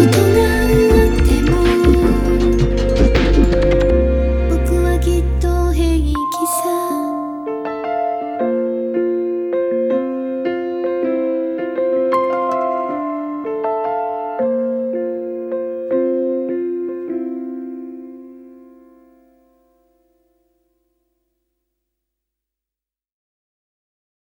You.